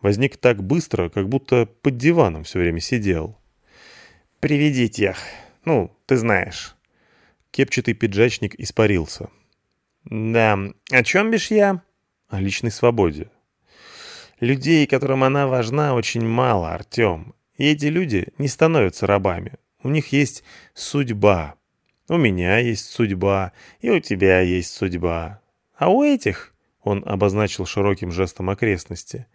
Возник так быстро, как будто под диваном все время сидел. «Приведи тех. Ну, ты знаешь». Кепчатый пиджачник испарился. «Да, о чем бишь я?» «О личной свободе». «Людей, которым она важна, очень мало, Артем. И эти люди не становятся рабами. У них есть судьба, у меня есть судьба, и у тебя есть судьба. А у этих, он обозначил широким жестом окрестности,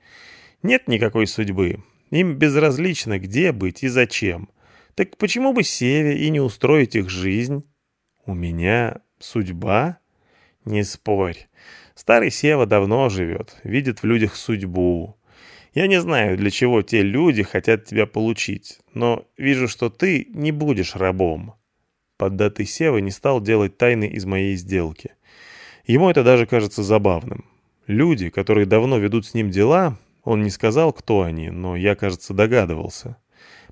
нет никакой судьбы. Им безразлично, где быть и зачем. Так почему бы Севе и не устроить их жизнь? У меня судьба? Не спорь. Старый Сева давно живет, видит в людях судьбу. Я не знаю, для чего те люди хотят тебя получить, но вижу, что ты не будешь рабом поддатый Сева не стал делать тайны из моей сделки. Ему это даже кажется забавным. Люди, которые давно ведут с ним дела, он не сказал, кто они, но я, кажется, догадывался,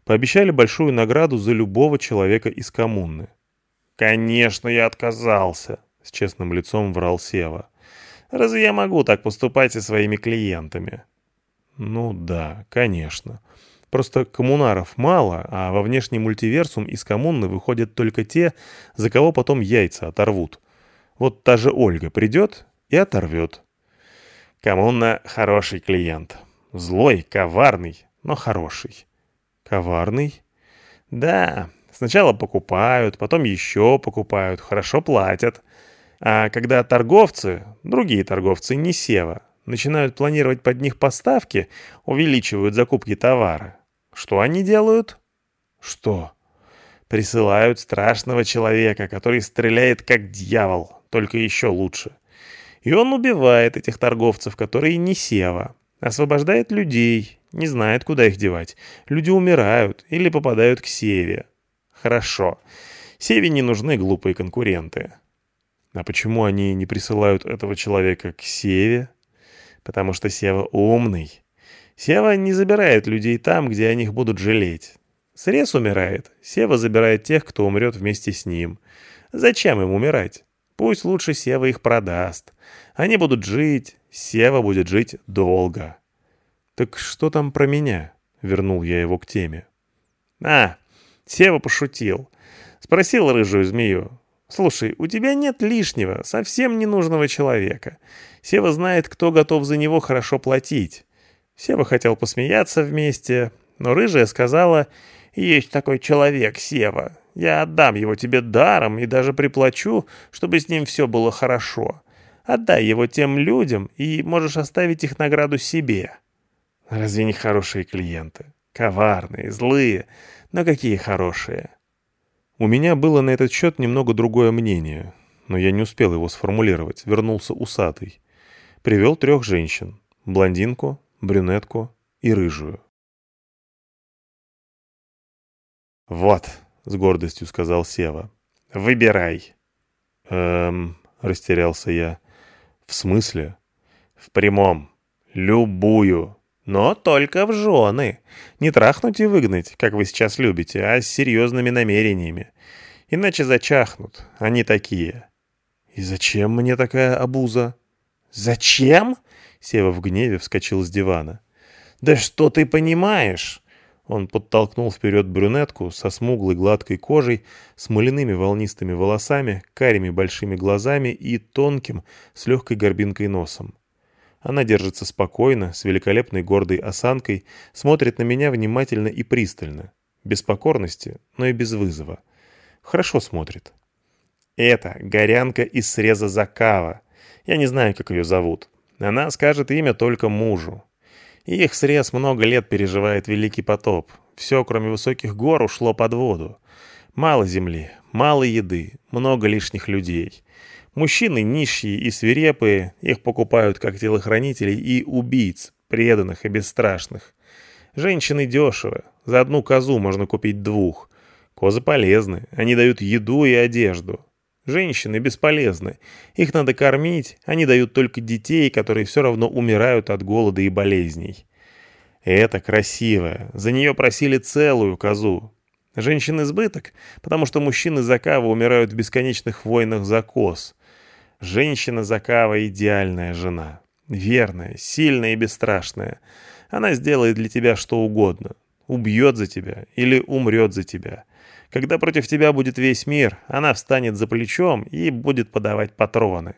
пообещали большую награду за любого человека из коммуны. «Конечно, я отказался», — с честным лицом врал Сева. «Разве я могу так поступать со своими клиентами?» «Ну да, конечно. Просто коммунаров мало, а во внешний мультиверсум из коммуны выходят только те, за кого потом яйца оторвут. Вот та же Ольга придет и оторвет. Коммуна — хороший клиент. Злой, коварный, но хороший. Коварный? Да, сначала покупают, потом еще покупают, хорошо платят. А когда торговцы, другие торговцы, не сева, начинают планировать под них поставки, увеличивают закупки товара, что они делают? Что? Присылают страшного человека, который стреляет как дьявол, только еще лучше. И он убивает этих торговцев, которые не сева. Освобождает людей, не знает, куда их девать. Люди умирают или попадают к Севе. Хорошо. Севе не нужны глупые конкуренты. А почему они не присылают этого человека к Севе? Потому что Сева умный. Сева не забирает людей там, где о них будут жалеть. Срез умирает, Сева забирает тех, кто умрет вместе с ним. Зачем им умирать? Пусть лучше Сева их продаст. Они будут жить, Сева будет жить долго. «Так что там про меня?» — вернул я его к теме. «А, Сева пошутил. Спросил рыжую змею. «Слушай, у тебя нет лишнего, совсем ненужного человека. Сева знает, кто готов за него хорошо платить. Сева хотел посмеяться вместе, но рыжая сказала, «Есть такой человек, Сева. Я отдам его тебе даром и даже приплачу, чтобы с ним все было хорошо. Отдай его тем людям, и можешь оставить их награду себе». Разве не хорошие клиенты? Коварные, злые, но какие хорошие. У меня было на этот счет немного другое мнение, но я не успел его сформулировать, вернулся усатый. Привел трех женщин. Блондинку, брюнетку и рыжую. «Вот», — с гордостью сказал Сева, — «выбирай». «Эм...» — растерялся я. «В смысле?» «В прямом. Любую. Но только в жены. Не трахнуть и выгнать, как вы сейчас любите, а с серьезными намерениями. Иначе зачахнут. Они такие. «И зачем мне такая обуза?» «Зачем?» — Сева в гневе вскочил с дивана. «Да что ты понимаешь?» Он подтолкнул вперед брюнетку со смуглой гладкой кожей, смоляными волнистыми волосами, карими большими глазами и тонким, с легкой горбинкой носом. Она держится спокойно, с великолепной гордой осанкой, смотрит на меня внимательно и пристально. Без покорности, но и без вызова. Хорошо смотрит. Это горянка из среза Закава. Я не знаю, как ее зовут. Она скажет имя только мужу. Их срез много лет переживает великий потоп. Все, кроме высоких гор, ушло под воду. Мало земли, мало еды, много лишних людей. Мужчины нищие и свирепые, их покупают как телохранителей и убийц, преданных и бесстрашных. Женщины дешево, за одну козу можно купить двух. Козы полезны, они дают еду и одежду. Женщины бесполезны, их надо кормить, они дают только детей, которые все равно умирают от голода и болезней. Это красивая, за нее просили целую козу. Женщин избыток, потому что мужчины Закава умирают в бесконечных войнах за коз. Женщина Закава — идеальная жена. Верная, сильная и бесстрашная. Она сделает для тебя что угодно. Убьет за тебя или умрет за тебя. Когда против тебя будет весь мир, она встанет за плечом и будет подавать патроны.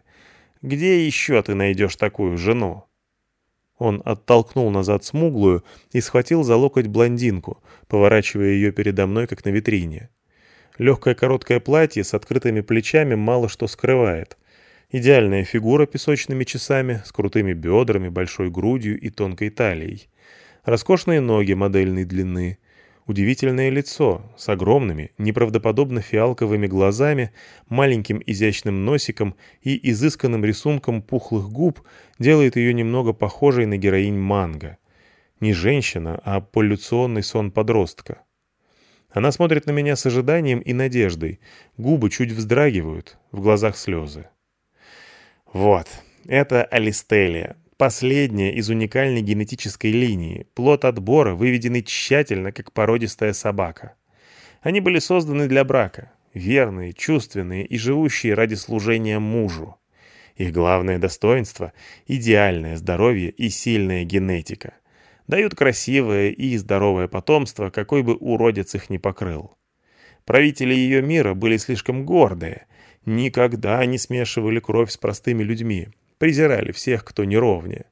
Где еще ты найдешь такую жену? Он оттолкнул назад смуглую и схватил за локоть блондинку, поворачивая ее передо мной, как на витрине. Легкое короткое платье с открытыми плечами мало что скрывает. Идеальная фигура песочными часами, с крутыми бедрами, большой грудью и тонкой талией. Роскошные ноги модельной длины. Удивительное лицо с огромными, неправдоподобно фиалковыми глазами, маленьким изящным носиком и изысканным рисунком пухлых губ делает ее немного похожей на героинь манго. Не женщина, а полюционный сон подростка. Она смотрит на меня с ожиданием и надеждой. Губы чуть вздрагивают, в глазах слезы. Вот, это алистелия, последняя из уникальной генетической линии, плод отбора, выведенный тщательно, как породистая собака. Они были созданы для брака, верные, чувственные и живущие ради служения мужу. Их главное достоинство – идеальное здоровье и сильная генетика. Дают красивое и здоровое потомство, какой бы уродец их ни покрыл. Правители ее мира были слишком гордые, никогда не смешивали кровь с простыми людьми, презирали всех, кто неровнее.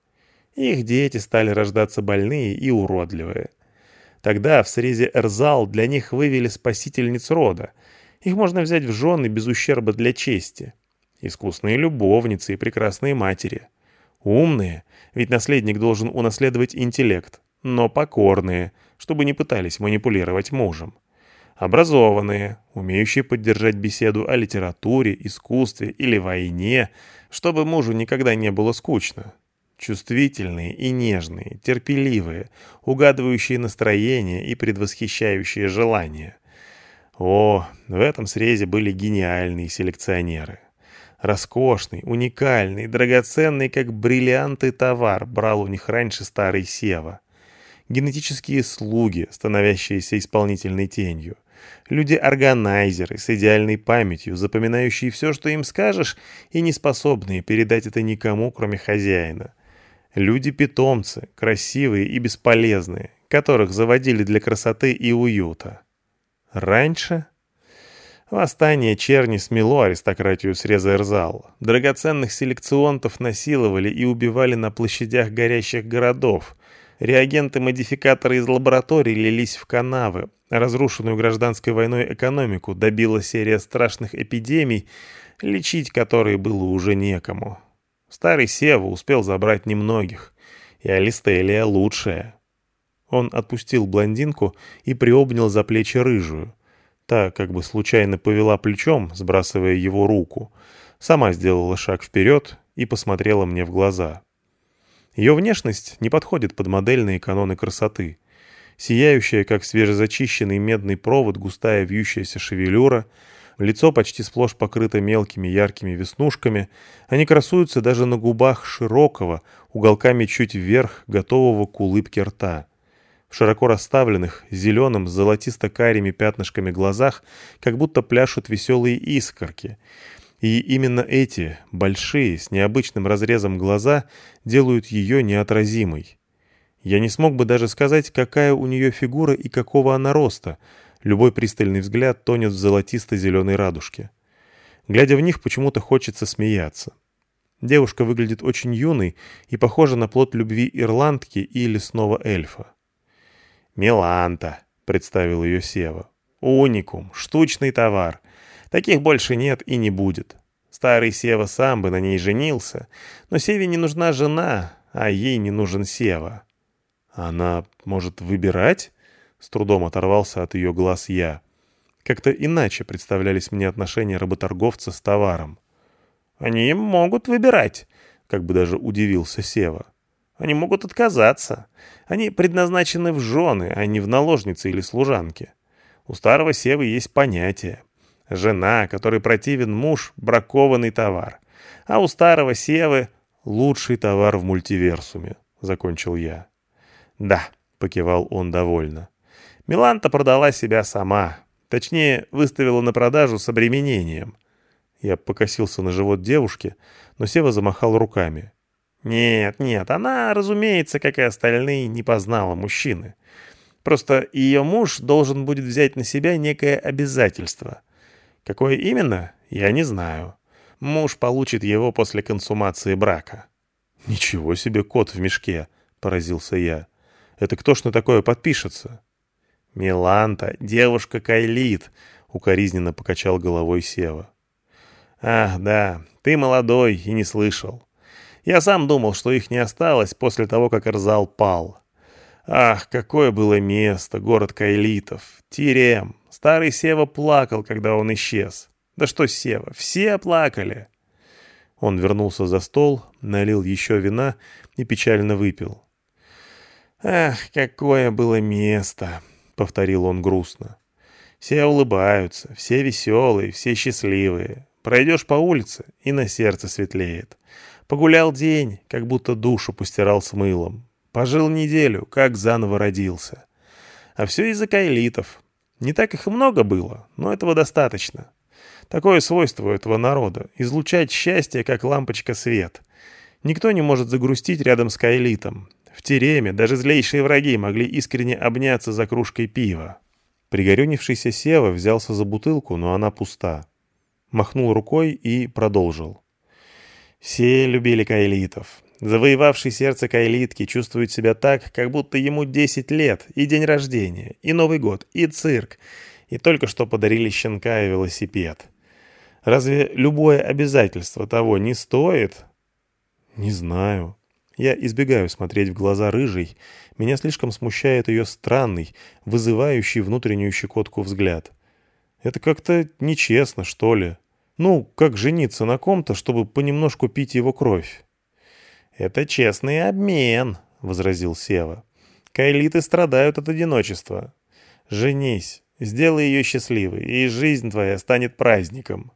Их дети стали рождаться больные и уродливые. Тогда в срезе Эрзал для них вывели спасительниц рода. Их можно взять в жены без ущерба для чести. Искусные любовницы и прекрасные матери. Умные, ведь наследник должен унаследовать интеллект, но покорные, чтобы не пытались манипулировать мужем образованные, умеющие поддержать беседу о литературе, искусстве или войне, чтобы мужу никогда не было скучно. Чувствительные и нежные, терпеливые, угадывающие настроение и предвосхищающие желания. О, в этом срезе были гениальные селекционеры. Роскошный, уникальный, драгоценный, как бриллианты товар брал у них раньше старый Сева. Генетические слуги, становящиеся исполнительной тенью — Люди-органайзеры с идеальной памятью, запоминающие все, что им скажешь, и не способные передать это никому, кроме хозяина. Люди-питомцы, красивые и бесполезные, которых заводили для красоты и уюта. Раньше... Восстание черни смело аристократию Эрзал. Драгоценных селекционтов насиловали и убивали на площадях горящих городов. Реагенты-модификаторы из лабораторий лились в канавы, Разрушенную гражданской войной экономику добила серия страшных эпидемий, лечить которые было уже некому. Старый Сева успел забрать немногих, и Алистелия лучшая. Он отпустил блондинку и приобнял за плечи рыжую. Та как бы случайно повела плечом, сбрасывая его руку. Сама сделала шаг вперед и посмотрела мне в глаза. Ее внешность не подходит под модельные каноны красоты сияющая, как свежезачищенный медный провод, густая вьющаяся шевелюра, Лицо почти сплошь покрыто мелкими яркими веснушками. Они красуются даже на губах широкого, уголками чуть вверх, готового к улыбке рта. В широко расставленных, зеленым с золотисто-карими пятнышками глазах как будто пляшут веселые искорки. И именно эти, большие, с необычным разрезом глаза, делают ее неотразимой. Я не смог бы даже сказать, какая у нее фигура и какого она роста. Любой пристальный взгляд тонет в золотисто-зеленой радужке. Глядя в них, почему-то хочется смеяться. Девушка выглядит очень юной и похожа на плод любви ирландки и лесного эльфа. «Миланта», — представил ее Сева. «Уникум, штучный товар. Таких больше нет и не будет. Старый Сева сам бы на ней женился, но Севе не нужна жена, а ей не нужен Сева. «Она может выбирать?» — с трудом оторвался от ее глаз я. Как-то иначе представлялись мне отношения работорговца с товаром. «Они могут выбирать», — как бы даже удивился Сева. «Они могут отказаться. Они предназначены в жены, а не в наложницы или служанки. У старого Севы есть понятие. Жена, которой противен муж, бракованный товар. А у старого Севы лучший товар в мультиверсуме», — закончил я. «Да», — покивал он довольно. «Миланта продала себя сама. Точнее, выставила на продажу с обременением». Я покосился на живот девушки, но Сева замахал руками. «Нет, нет, она, разумеется, как и остальные, не познала мужчины. Просто ее муж должен будет взять на себя некое обязательство. Какое именно, я не знаю. Муж получит его после консумации брака». «Ничего себе кот в мешке!» — поразился я. Это кто ж на такое подпишется? Миланта, девушка Кайлит, укоризненно покачал головой Сева. Ах, да, ты молодой и не слышал. Я сам думал, что их не осталось после того, как Эрзал пал. Ах, какое было место, город Кайлитов, Тирем. Старый Сева плакал, когда он исчез. Да что Сева, все плакали. Он вернулся за стол, налил еще вина и печально выпил. «Ах, какое было место!» — повторил он грустно. «Все улыбаются, все веселые, все счастливые. Пройдешь по улице, и на сердце светлеет. Погулял день, как будто душу постирал с мылом. Пожил неделю, как заново родился. А все из-за кайлитов. Не так их и много было, но этого достаточно. Такое свойство у этого народа — излучать счастье, как лампочка свет. Никто не может загрустить рядом с кайлитом, в Тереме даже злейшие враги могли искренне обняться за кружкой пива. Пригорюнившийся Сева взялся за бутылку, но она пуста. Махнул рукой и продолжил. Все любили кайлитов. Завоевавший сердце кайлитки чувствует себя так, как будто ему 10 лет, и день рождения, и Новый год, и цирк, и только что подарили щенка и велосипед. Разве любое обязательство того не стоит? Не знаю. Я избегаю смотреть в глаза рыжей, меня слишком смущает ее странный, вызывающий внутреннюю щекотку взгляд. Это как-то нечестно, что ли. Ну, как жениться на ком-то, чтобы понемножку пить его кровь? «Это честный обмен», — возразил Сева. «Кайлиты страдают от одиночества. Женись, сделай ее счастливой, и жизнь твоя станет праздником».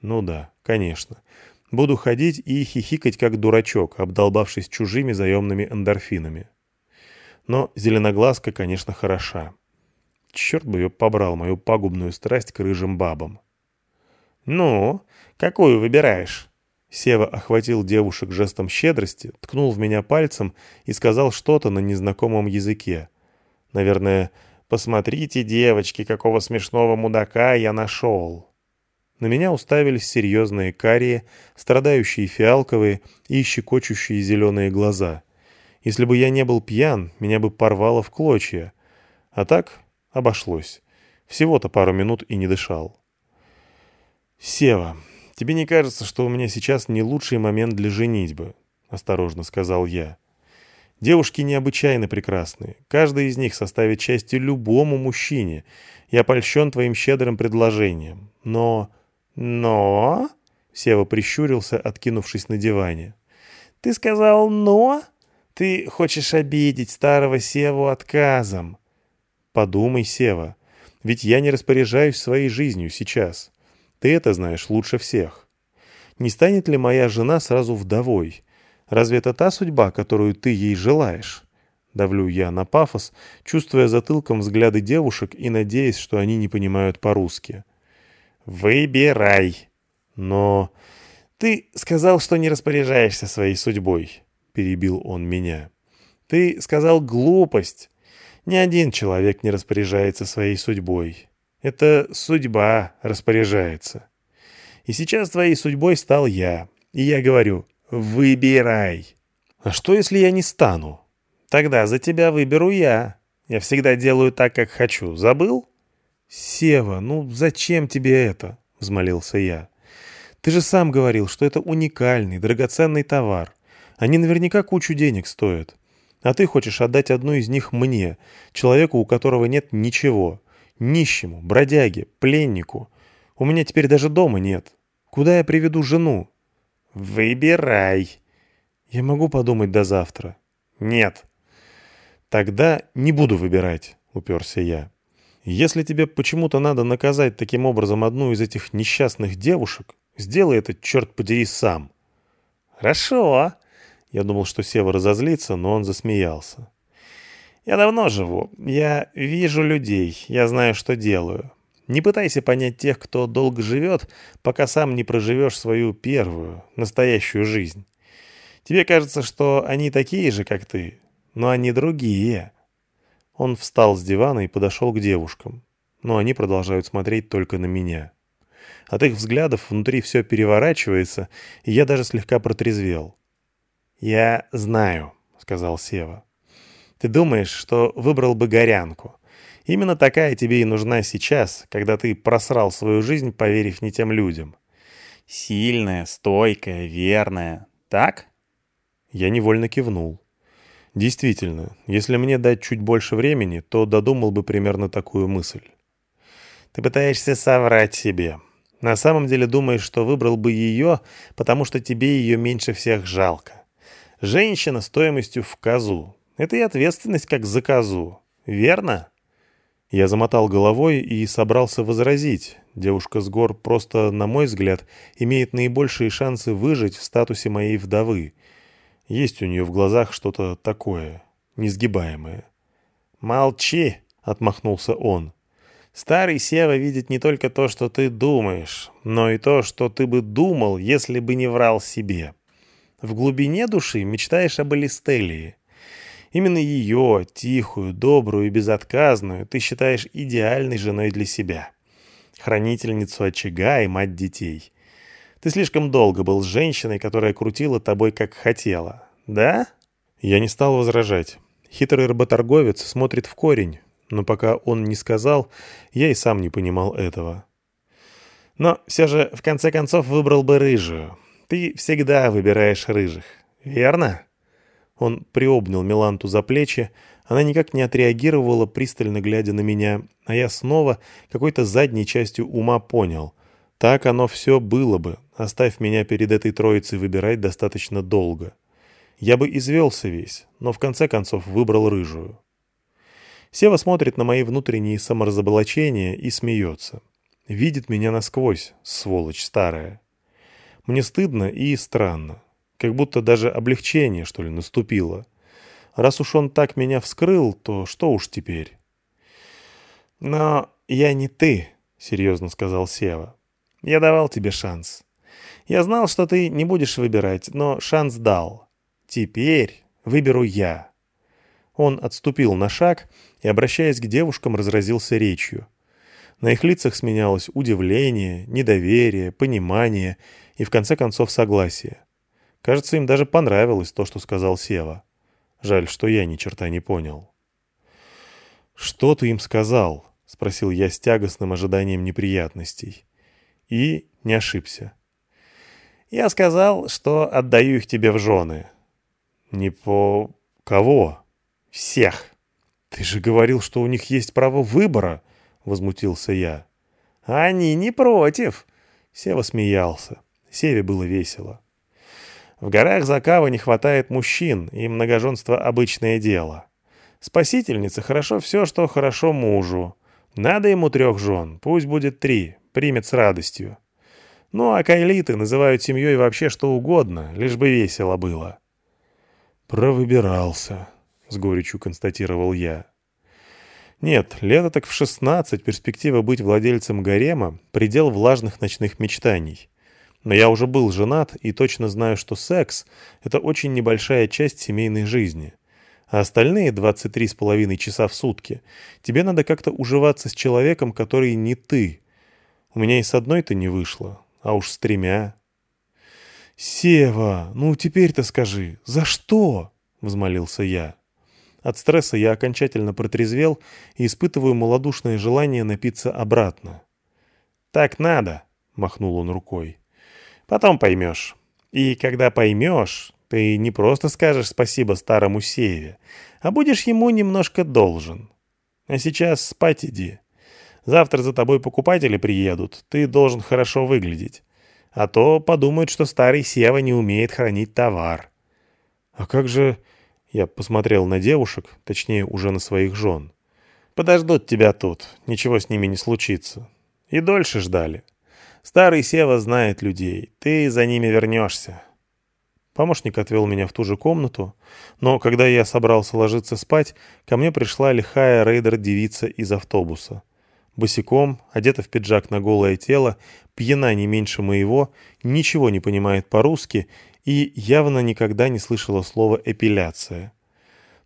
«Ну да, конечно. Буду ходить и хихикать, как дурачок, обдолбавшись чужими заемными эндорфинами. Но зеленоглазка, конечно, хороша. Черт бы ее побрал, мою пагубную страсть к рыжим бабам. «Ну, какую выбираешь?» Сева охватил девушек жестом щедрости, ткнул в меня пальцем и сказал что-то на незнакомом языке. Наверное, «Посмотрите, девочки, какого смешного мудака я нашел!» На меня уставились серьезные карие, страдающие фиалковые и щекочущие зеленые глаза. Если бы я не был пьян, меня бы порвало в клочья. А так обошлось. Всего-то пару минут и не дышал. «Сева, тебе не кажется, что у меня сейчас не лучший момент для женитьбы?» — осторожно сказал я. «Девушки необычайно прекрасные. Каждая из них составит счастье любому мужчине. Я польщен твоим щедрым предложением. Но «Но?» — Сева прищурился, откинувшись на диване. «Ты сказал «но»? Ты хочешь обидеть старого Севу отказом?» «Подумай, Сева, ведь я не распоряжаюсь своей жизнью сейчас. Ты это знаешь лучше всех. Не станет ли моя жена сразу вдовой? Разве это та судьба, которую ты ей желаешь? Давлю я на пафос, чувствуя затылком взгляды девушек и надеясь, что они не понимают по-русски. «Выбирай!» «Но...» «Ты сказал, что не распоряжаешься своей судьбой», — перебил он меня. «Ты сказал глупость. Ни один человек не распоряжается своей судьбой. Это судьба распоряжается. И сейчас твоей судьбой стал я. И я говорю, выбирай. А что, если я не стану? Тогда за тебя выберу я. Я всегда делаю так, как хочу. Забыл? Сева, ну зачем тебе это? Взмолился я. Ты же сам говорил, что это уникальный, драгоценный товар. Они наверняка кучу денег стоят. А ты хочешь отдать одну из них мне, человеку, у которого нет ничего. Нищему, бродяге, пленнику. У меня теперь даже дома нет. Куда я приведу жену? Выбирай. Я могу подумать до завтра. Нет. Тогда не буду выбирать, уперся я. Если тебе почему-то надо наказать таким образом одну из этих несчастных девушек, сделай это, черт подери, сам. Хорошо. Я думал, что Сева разозлится, но он засмеялся. Я давно живу. Я вижу людей. Я знаю, что делаю. Не пытайся понять тех, кто долго живет, пока сам не проживешь свою первую, настоящую жизнь. Тебе кажется, что они такие же, как ты, но они другие. Он встал с дивана и подошел к девушкам, но они продолжают смотреть только на меня. От их взглядов внутри все переворачивается, и я даже слегка протрезвел. «Я знаю», — сказал Сева. «Ты думаешь, что выбрал бы горянку, Именно такая тебе и нужна сейчас, когда ты просрал свою жизнь, поверив не тем людям. Сильная, стойкая, верная. Так? Я невольно кивнул. Действительно, если мне дать чуть больше времени, то додумал бы примерно такую мысль. Ты пытаешься соврать себе. На самом деле думаешь, что выбрал бы ее, потому что тебе ее меньше всех жалко. Женщина стоимостью в козу. Это и ответственность как за козу. Верно? Я замотал головой и собрался возразить. Девушка с гор просто, на мой взгляд, имеет наибольшие шансы выжить в статусе моей вдовы. Есть у нее в глазах что-то такое, несгибаемое. «Молчи!» — отмахнулся он. «Старый Сева видит не только то, что ты думаешь, но и то, что ты бы думал, если бы не врал себе. В глубине души мечтаешь об Элистелии. Именно ее, тихую, добрую и безотказную, ты считаешь идеальной женой для себя. Хранительницу очага и мать детей. Ты слишком долго был с женщиной, которая крутила тобой как хотела. Да? Я не стал возражать. Хитрый работорговец смотрит в корень, но пока он не сказал, я и сам не понимал этого. Но все же, в конце концов, выбрал бы рыжую. Ты всегда выбираешь рыжих, верно? Он приобнял Миланту за плечи, она никак не отреагировала, пристально глядя на меня, а я снова какой-то задней частью ума понял. Так оно все было бы, оставь меня перед этой троицей выбирать достаточно долго. Я бы извелся весь, но в конце концов выбрал рыжую. Сева смотрит на мои внутренние саморазоблачения и смеется. Видит меня насквозь, сволочь старая. Мне стыдно и странно. Как будто даже облегчение, что ли, наступило. Раз уж он так меня вскрыл, то что уж теперь? «Но я не ты», — серьезно сказал Сева. «Я давал тебе шанс. Я знал, что ты не будешь выбирать, но шанс дал. Теперь выберу я». Он отступил на шаг и, обращаясь к девушкам, разразился речью. На их лицах сменялось удивление, недоверие, понимание и, в конце концов, согласие. Кажется, им даже понравилось то, что сказал Сева. Жаль, что я ни черта не понял. «Что ты им сказал?» — спросил я с тягостным ожиданием неприятностей. И не ошибся. «Я сказал, что отдаю их тебе в жены». «Не по... кого?» «Всех». «Ты же говорил, что у них есть право выбора», — возмутился я. «Они не против». Сева смеялся. Севе было весело. В горах Закава не хватает мужчин, и многоженство — обычное дело. Спасительнице хорошо все, что хорошо мужу. Надо ему трех жен, пусть будет три, примет с радостью. Ну, а кайлиты называют семьей вообще что угодно, лишь бы весело было. «Провыбирался», — с горечью констатировал я. Нет, лето так в шестнадцать перспектива быть владельцем гарема — предел влажных ночных мечтаний. Но я уже был женат и точно знаю, что секс — это очень небольшая часть семейной жизни. А остальные 23,5 часа в сутки тебе надо как-то уживаться с человеком, который не ты. У меня и с одной-то не вышло, а уж с тремя. «Сева, ну теперь-то скажи, за что?» — взмолился я. От стресса я окончательно протрезвел и испытываю малодушное желание напиться обратно. «Так надо», — махнул он рукой. «Потом поймешь. И когда поймешь, ты не просто скажешь спасибо старому Севе, а будешь ему немножко должен. А сейчас спать иди. Завтра за тобой покупатели приедут, ты должен хорошо выглядеть. А то подумают, что старый Сева не умеет хранить товар. А как же... Я посмотрел на девушек, точнее, уже на своих жен. Подождут тебя тут, ничего с ними не случится. И дольше ждали. Старый Сева знает людей, ты за ними вернешься. Помощник отвел меня в ту же комнату, но когда я собрался ложиться спать, ко мне пришла лихая рейдер-девица из автобуса — босиком, одета в пиджак на голое тело, пьяна не меньше моего, ничего не понимает по-русски и явно никогда не слышала слова «эпиляция».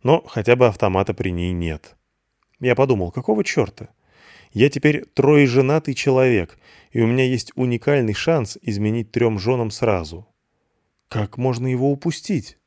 Но хотя бы автомата при ней нет. Я подумал, какого черта? Я теперь троеженатый человек, и у меня есть уникальный шанс изменить трем женам сразу. Как можно его упустить?